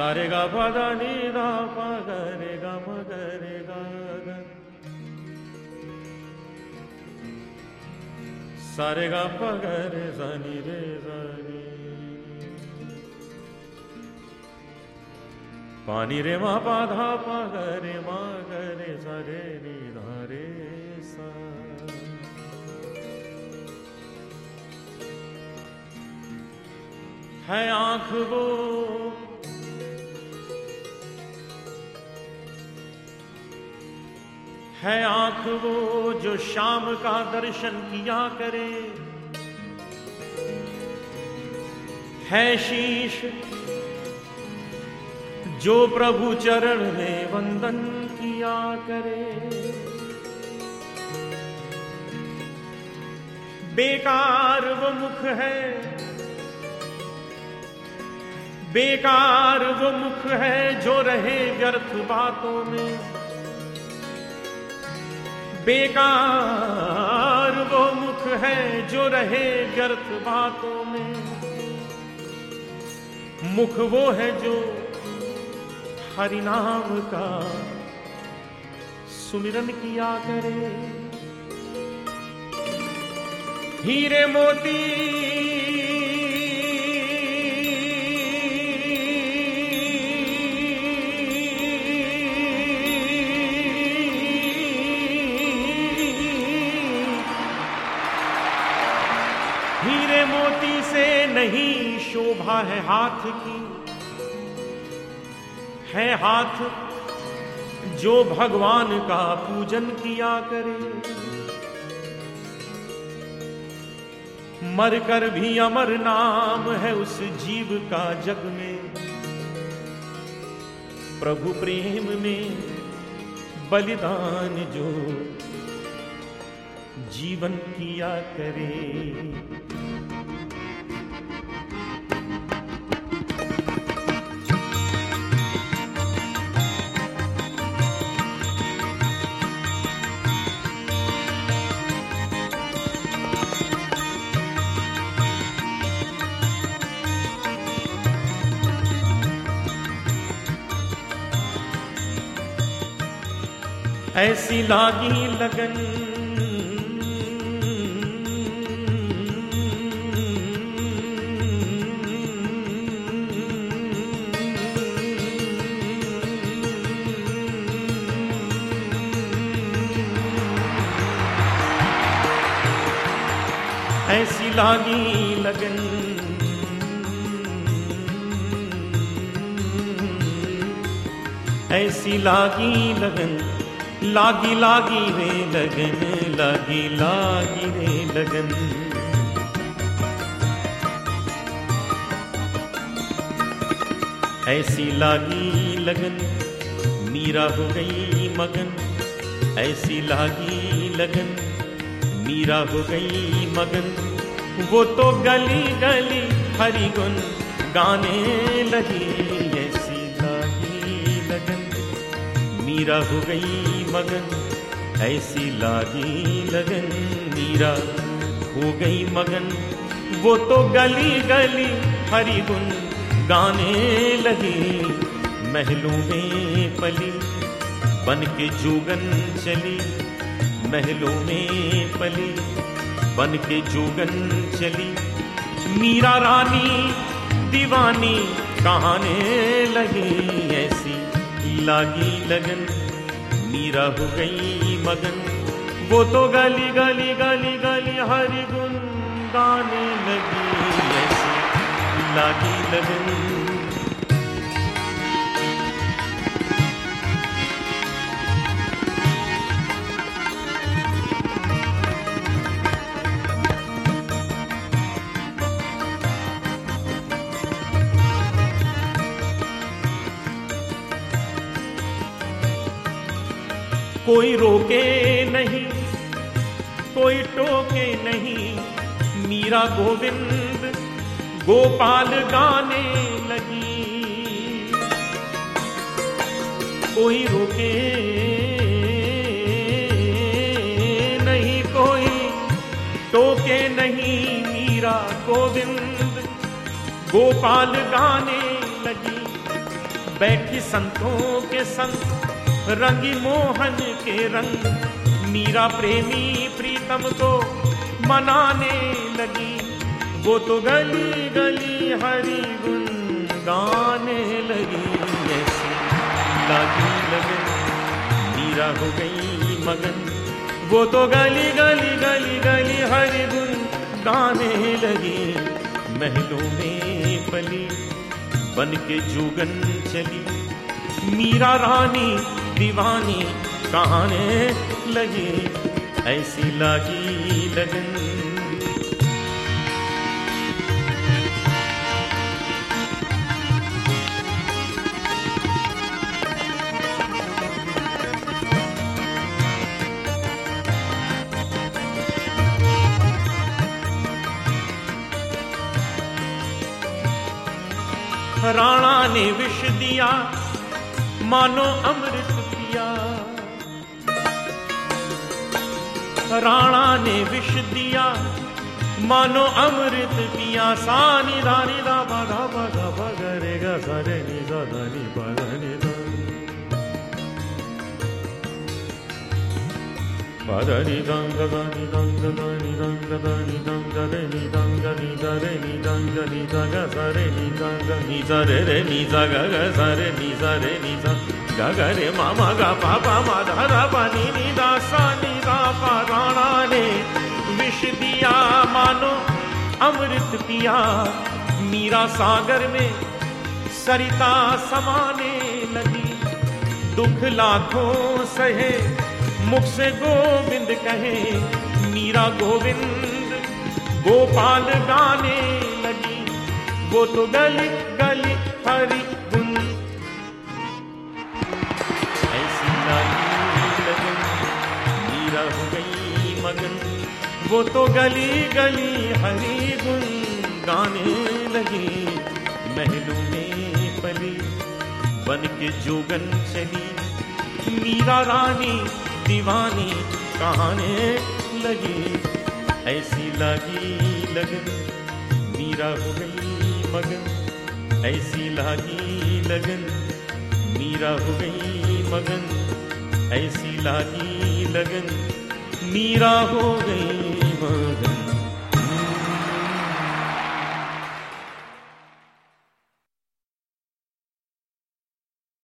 सारे गा पदा नी दा पा गा रे गा म गा रे गा सारे गा पा गा रे सा नी रे पानी रे मा पा धा पा गा रे मा गा रे रे नी धा रे सा है आँख वो है आँख वो जो शाम का दर्शन किया करे। है शीश जो प्रभु चरण में वंदन किया करे। बेकार वो मुख है। बेकार वो मुख है जो रहे व्यर्थ बातों में। बेकार वो मुख है जो रहे व्यर्थ बातों में। मुख वो है जो हरि नाम का सुमिरन किया करे। हीरे मोती नहीं शोभा है हाथ की। है हाथ जो भगवान का पूजन किया करे। मर कर भी अमर नाम है उस जीव का जग में। प्रभु प्रेम में बलिदान जो जीवन किया करे। ऐसी लागी लगन। ऐसी लागी लगन। ऐसी लागी लगन। लागी लागी रे लगन, लागी लागी रे लगन। ऐसी लागी लगन, मीरा हो गई मगन। ऐसी लागी लगन, मीरा हो गई मगन। वो तो गली गली हरी गुन गाने लगी मीरा हो गई मगन, ऐसी लागी लगन। मीरा हो गई मगन, वो तो गली गली हरी गुन गाने लगी। महलों में पली बन के जोगन चली। महलों में पली बन के जोगन चली। मीरा रानी, दीवानी कहाने लगी ऐसी लागी लगन, मीरा हो गई मगन। वो तो गली गली गली गली हरि गुन गाने लगी ऐसी। लागी लगन कोई रोके नहीं, कोई टोके नहीं। मीरा गोविंद गोपाल गाने लगी। कोई रोके नहीं, कोई टोके नहीं। मीरा गोविंद गोपाल गाने लगी। बैठी संतों के संग रंगी मोहन के रंग। मीरा प्रेमी प्रीतम को मनाने लगी। वो तो गली गली हरी गुन गाने लगी। ऐसी लागी लगन मीरा हो गई मगन। वो तो गली गली गली गली हरी गुन गाने लगी। महलों में पली बन के जुगन चली। मीरा रानी दीवानी कहने लगी ऐसी लगी लगन। राणा ने विष दिया मानो अमृत पिया। राणा ने विष दिया। मानो अमृत पिया। सानी रानी दा बाधा बाधा बगरेगा सारे नी नी बगने పదని దంగ దని దంగ దని దంగ దని దంగ రే ని దంగ ని దరే ని దంగ ని దగ సరే ని దంగ ని సరే రే ని దగ గ సరే ని సరే ని స గగ రే మమ గ ప ప మ ధ ర ప ని ని ద స ని ద ప राणा ने विष दिया मानो अमृत पिया मीरा सागर में सरिता समाने लगी दुख लाखों सहे मुख से गोविंद कहे, मीरा गोविंद, गोपाल गाने लगी, वो तो गली गली हरी मीरा हो गई मगन, वो तो गली गली हरी गुन गाने लगी। महलों में पली, बन के जोगन चली, मीरा रानी दीवानी कहने लगी। ऐसी लगी लगन मीरा हो गई मगन ऐसी लागी लगन मीरा हो गई मगन ऐसी लागी लगन मीरा हो गई